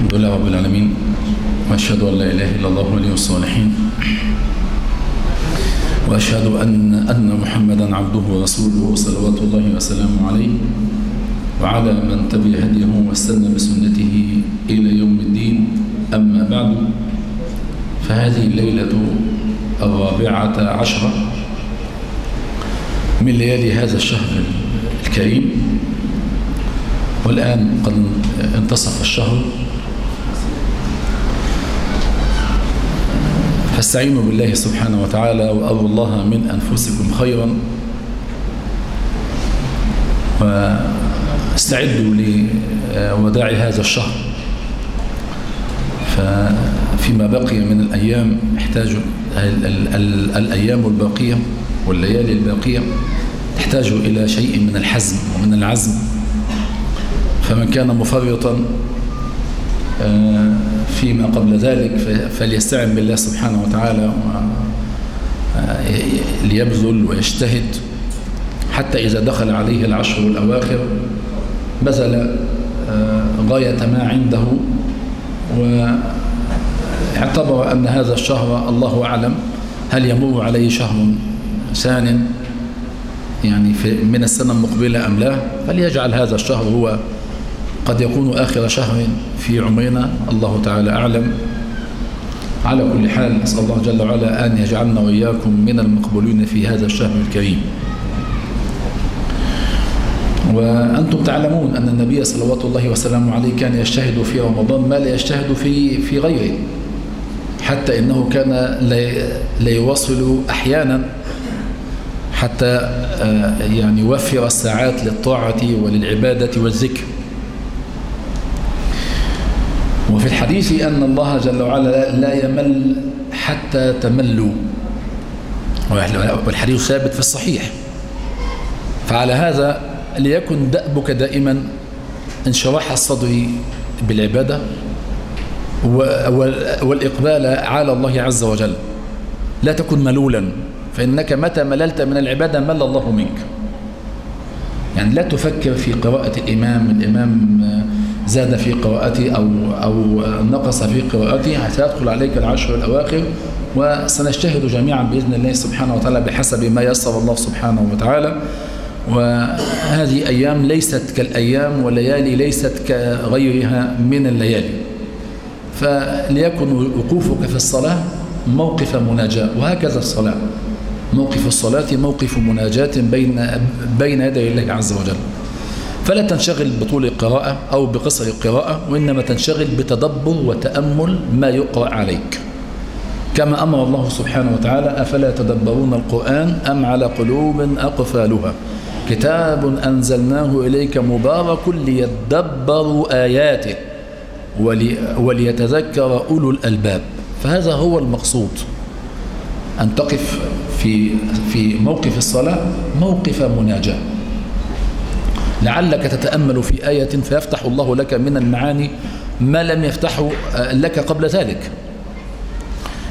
الحمد لله رب العالمين وأشهد أن لا إله إلا الله ولي الصالحين وأشهد أن أن محمدا عبده ورسوله صلوات الله وسلامه عليه وعلى من تبع هديه واستنى بسنته إلى يوم الدين. أما بعد فهذه الليلة الرابعة عشرة من ليالي هذا الشهر الكريم والآن قد انتصف الشهر. فاستعينوا بالله سبحانه وتعالى وأروا الله من أنفسكم خيرا. واستعدوا لوداع هذا الشهر. ففيما بقي من الأيام يحتاج الأيام الباقية والليالي الباقية تحتاج إلى شيء من الحزم ومن العزم. فمن كان مفرطا فيما قبل ذلك فليستعن بالله سبحانه وتعالى ليبذل ويجتهد حتى إذا دخل عليه العشر الأواخر بذل غاية ما عنده واعتبر أن هذا الشهر الله أعلم هل يمر عليه شهر ثان يعني من السنة المقبلة أم لا؟ فليجعل هذا الشهر هو قد يكون آخر شهر في عمرنا. الله تعالى أعلم. على كل حال أسأل الله جل وعلا أن يجعلنا وإياكم من المقبولين في هذا الشهر الكريم. وأنتم تعلمون أن النبي صلوات الله وسلامه عليه كان يجتهد في رمضان ما لا يجتهد في في غيره حتى إنه كان لا أحيانا حتى يعني يوفر الساعات للطاعة وللعبادة والذكر. وفي الحديث أن الله جل وعلا لا يمل حتى تملوا. والحديث ثابت في الصحيح. فعلى هذا ليكن دأبك دائما انشراح الصدر بالعبادة والإقبال على الله عز وجل. لا تكن ملولا فإنك متى مللت من العبادة مل الله منك. يعني لا تفكر في قراءة الإمام الإمام زاد في قراءته أو, أو نقص في قراءته سيدخل عليك العشر الأواخر وسنجتهد جميعا بإذن الله سبحانه وتعالى بحسب ما يسر الله سبحانه وتعالى. وهذه أيام ليست كالأيام والليالي ليست كغيرها من الليالي. فليكن وقوفك في الصلاة موقف مناجاة وهكذا الصلاة. موقف الصلاة موقف مناجاة بين بين يدي الله عز وجل. فلا تنشغل بطول القراءة أو بقصر القراءة وإنما تنشغل بتدبر وتأمل ما يقرأ عليك. كما أمر الله سبحانه وتعالى أفلا يتدبرون القرآن أم على قلوب أقفالها؟ كتاب أنزلناه إليك مبارك ليدبروا آياته ولي وليتذكر أولو الألباب. فهذا هو المقصود. أن تقف في في موقف الصلاة موقف مناجاة. لعلك تتأمل في آية فيفتح الله لك من المعاني ما لم يفتحه لك قبل ذلك.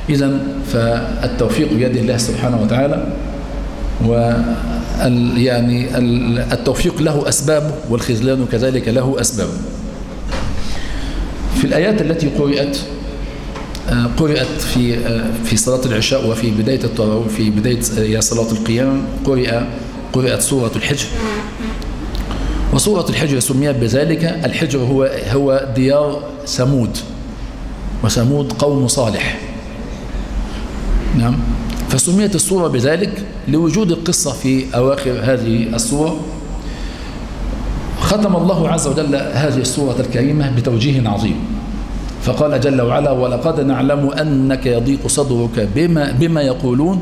إذا فالتوفيق بيد الله سبحانه وتعالى و يعني التوفيق له أسبابه والخذلان كذلك له أسبابه في الآيات التي قرأت قرأت في في صلاة العشاء وفي بداية في بداية صلاة القيام قرأ قرأت سورة الحجر وسورة الحجر سميت بذلك. الحجر هو هو ديار ثمود وثمود قوم صالح. نعم. فسميت السورة بذلك لوجود القصة في أواخر هذه السورة ختم الله عز وجل هذه السورة الكريمة بتوجيه عظيم. فقال جل وعلا ولقد نعلم أنك يضيق صدرك بما, بما يقولون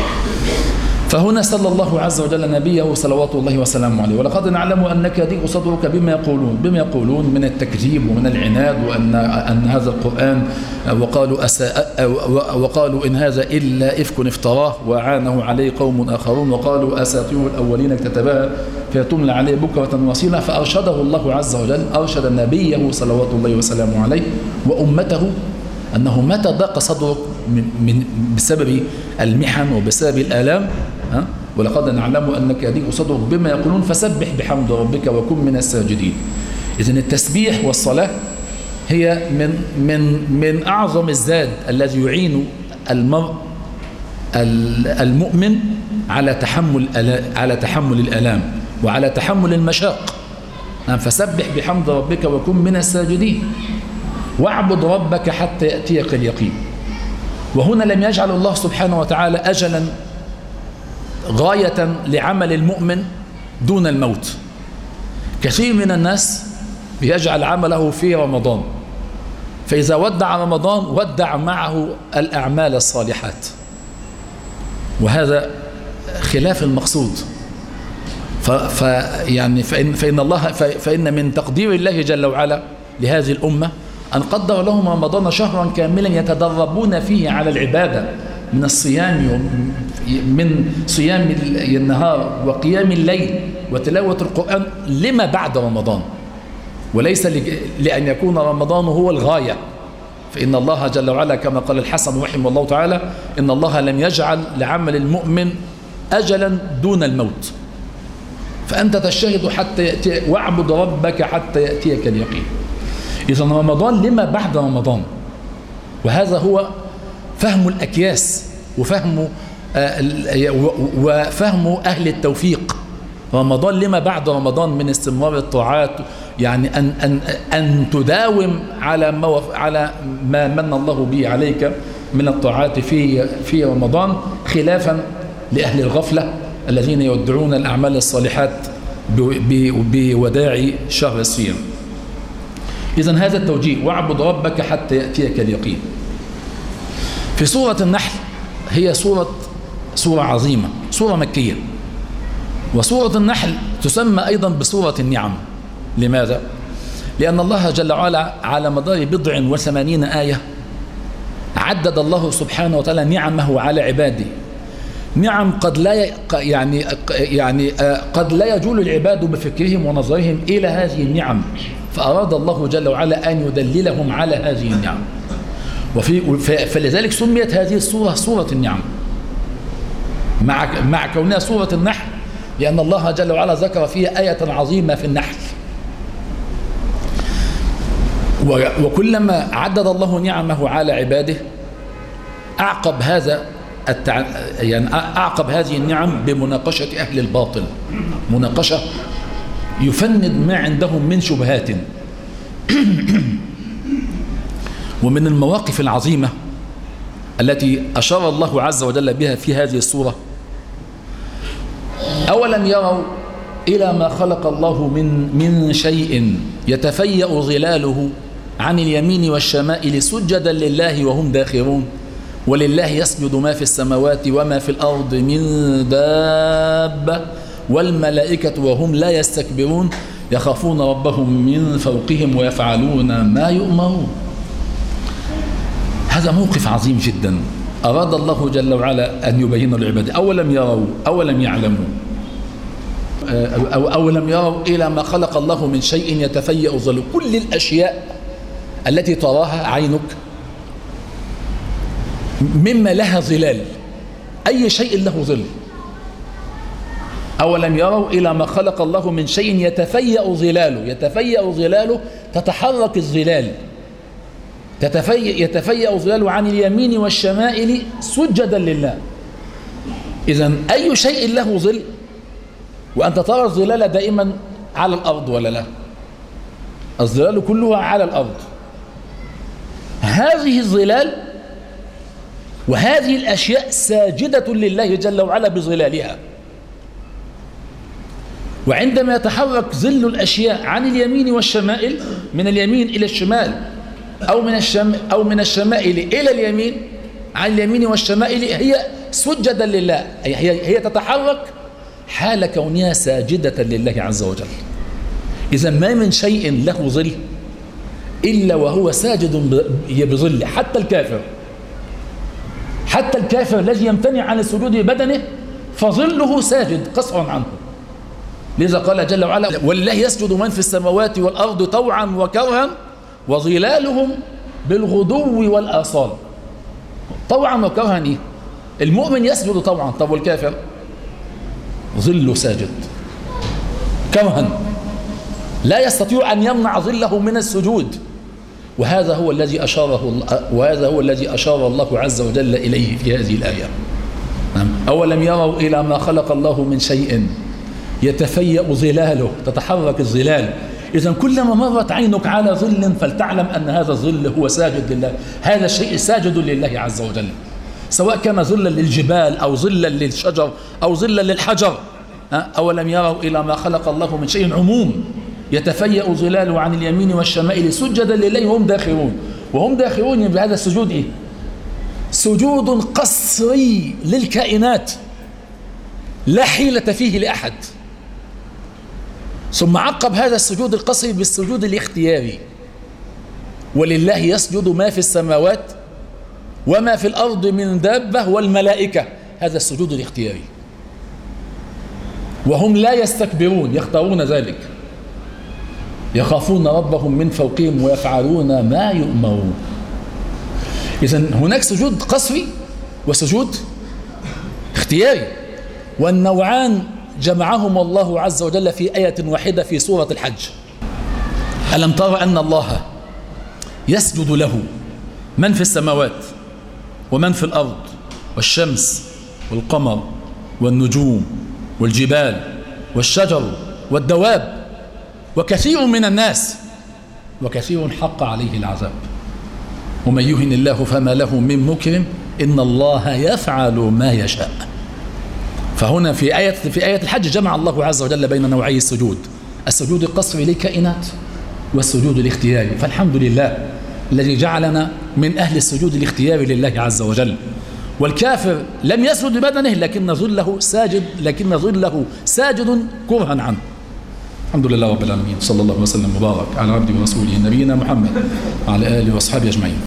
فهنا صلى الله عز وجل نبيه صلوات الله وسلامه عليه. ولقد نعلم أنك يضيق صدرك بما يقولون بما يقولون من التكذيب ومن العناد وأن أن هذا القرآن وقالوا أساء وقالوا إن هذا إلا إفك افتراه وعانه عليه قوم آخرون وقالوا أساطير الأولين اكتتبها فيتملى عليه بكرة وصيلا فأرشده الله عز وجل أرشد نبيه صلوات الله وسلامه عليه وأمته أنه متى ضاق صدرك من بسبب المحن وبسبب الآلام؟ ها؟ ولقد نعلم أنك يضيق صدرك بما يقولون فسبح بحمد ربك وكن من الساجدين. إذن التسبيح والصلاة هي من من من أعظم الزاد الذي يعين المرء المؤمن على تحمل على تحمل الآلام وعلى تحمل المشاق. نعم، فسبح بحمد ربك وكن من الساجدين. واعبد ربك حتى يأتيك اليقين. وهنا لم يجعل الله سبحانه وتعالى أجلا غاية لعمل المؤمن دون الموت. كثير من الناس يجعل عمله في رمضان. فإذا ودع رمضان ودع معه الأعمال الصالحات. وهذا خلاف المقصود. ف يعني فإن, فإن الله فإن من تقدير الله جل وعلا لهذه الأمة أن قدر لهم رمضان شهرا كاملا يتدربون فيه على العبادة. من الصيام من صيام النهار وقيام الليل وتلاوة القرآن لما بعد رمضان. وليس لأن يكون رمضان هو الغاية. فإن الله جل وعلا كما قال الحسن رحمه الله تعالى إن الله لم يجعل لعمل المؤمن أجلا دون الموت. فأنت تجتهد حتى يأتي واعبد ربك حتى يأتيك اليقين. إذا رمضان لما بعد رمضان. وهذا هو فهم الأكياس وفهم آه، وفهم أهل التوفيق. رمضان لما بعد رمضان من استمرار الطاعات؟ يعني أن, أن, أن تداوم على ما, على ما من الله به عليك من الطاعات في, في رمضان خلافا لأهل الغفلة الذين يودعون الأعمال الصالحات بوداع شهر الصيام. إذا هذا التوجيه واعبد ربك حتى يأتيك اليقين. في سورة النحل هي سورة سورة عظيمة سورة مكية. وسورة النحل تسمى أيضا بسورة النعم. لماذا؟ لأن الله جل وعلا على مدار بضع وثمانين آية عدد الله سبحانه وتعالى نعمه على عباده. نعم قد لا يعني يعني آه، قد لا يجول العباد بفكرهم ونظرهم إلى هذه النعم. فأراد الله جل وعلا أن يدللهم على هذه النعم. وفي فلذلك سميت هذه السورة سورة النعم. مع مع كونها سورة النحل لأن الله جل وعلا ذكر فيها آية عظيمة في النحل. وكلما عدد الله نعمه على عباده أعقب هذا التع... يعني أعقب هذه النعم بمناقشة أهل الباطل. مناقشة يفند ما عندهم من شبهات. ومن المواقف العظيمة التي أشار الله عز وجل بها في هذه الصورة. أولم يروا إلى ما خلق الله من من شيء يتفيأ ظلاله عن اليمين والشمائل سجدا لله وهم داخرون. ولله يسجد ما في السماوات وما في الأرض من دابة والملائكة وهم لا يستكبرون. يخافون ربهم من فوقهم ويفعلون ما يؤمرون. هذا موقف عظيم جدا. أراد الله جل وعلا أن يبين العباد أولم يروا أولم يعلموا. أو أولم يروا إلى ما خلق الله من شيء يتفيأ ظل. كل الأشياء التي تراها عينك مما لها ظلال. أي شيء له ظل. أولم يروا إلى ما خلق الله من شيء يتفيأ ظلاله. يتفيأ ظلاله تتحرك الظلال. تتفيأ يتفيأ ظلاله عن اليمين والشمائل سجدا لله. إذا أي شيء له ظل وأنت ترى الظلال دائما على الأرض ولا لا؟ الظلال كلها على الأرض. هذه الظلال وهذه الأشياء ساجدة لله جل وعلا بظلالها. وعندما يتحرك ظل الأشياء عن اليمين والشمائل من اليمين إلى الشمال أو من الشم أو من الشمائل إلى اليمين عن اليمين والشمائل هي سجدا لله. هي هي تتحرك حال كونها ساجدة لله عز وجل. إذا ما من شيء له ظل إلا وهو ساجد بظله حتى الكافر. حتى الكافر الذي يمتنع عن السجود ببدنه فظله ساجد قصرا عنه. لذا قال جل وعلا ولله يسجد من في السماوات والأرض طوعا وكرها وظلالهم بالغدو والآصال. طوعا وكرها إيه؟ المؤمن يسجد طوعا طب والكافر؟ ظل ساجد. كرها لا يستطيع أن يمنع ظله من السجود. وهذا هو الذي أشاره وهذا هو الذي أشار الله عز وجل إليه في هذه الآية. نعم. أولم يروا إلى ما خلق الله من شيء؟ يتفيأ ظلاله. تتحرك الظلال. إذا كلما مرت عينك على ظل فلتعلم أن هذا الظل هو ساجد لله. هذا الشيء ساجد لله عز وجل. سواء كان ظلا للجبال أو ظلا للشجر أو ظلا للحجر أولم يروا إلى ما خلق الله من شيء عموم؟ يتفيأ ظلاله عن اليمين والشمائل سجدا لله هم داخرون. وهم داخرون بهذا السجود إيه؟ سجود قصري للكائنات. لا حيلة فيه لأحد. ثم عقب هذا السجود القصري بالسجود الاختياري. ولله يسجد ما في السماوات وما في الأرض من دابة والملائكة. هذا السجود الاختياري. وهم لا يستكبرون يختارون ذلك. يخافون ربهم من فوقهم ويفعلون ما يؤمرون. إذا هناك سجود قصري وسجود اختياري. والنوعان جمعهم الله عز وجل في آية واحدة في سورة الحج. ألم تر أن الله يسجد له من في السماوات ومن في الأرض والشمس والقمر والنجوم والجبال والشجر والدواب وكثير من الناس وكثير حق عليه العذاب. ومن يهن الله فما له من مكرم إن الله يفعل ما يشاء. فهنا في آية في آية الحج جمع الله عز وجل بين نوعي السجود. السجود القصري للكائنات والسجود الاختياري فالحمد لله الذي جعلنا من أهل السجود الاختياري لله عز وجل. والكافر لم يسجد ببدنه لكن ظله ساجد لكن ظله ساجد كرها عنه. الحمد لله رب العالمين. صلى الله وسلم وبارك على عبده ورسوله نبينا محمد وعلى آله وأصحابه أجمعين.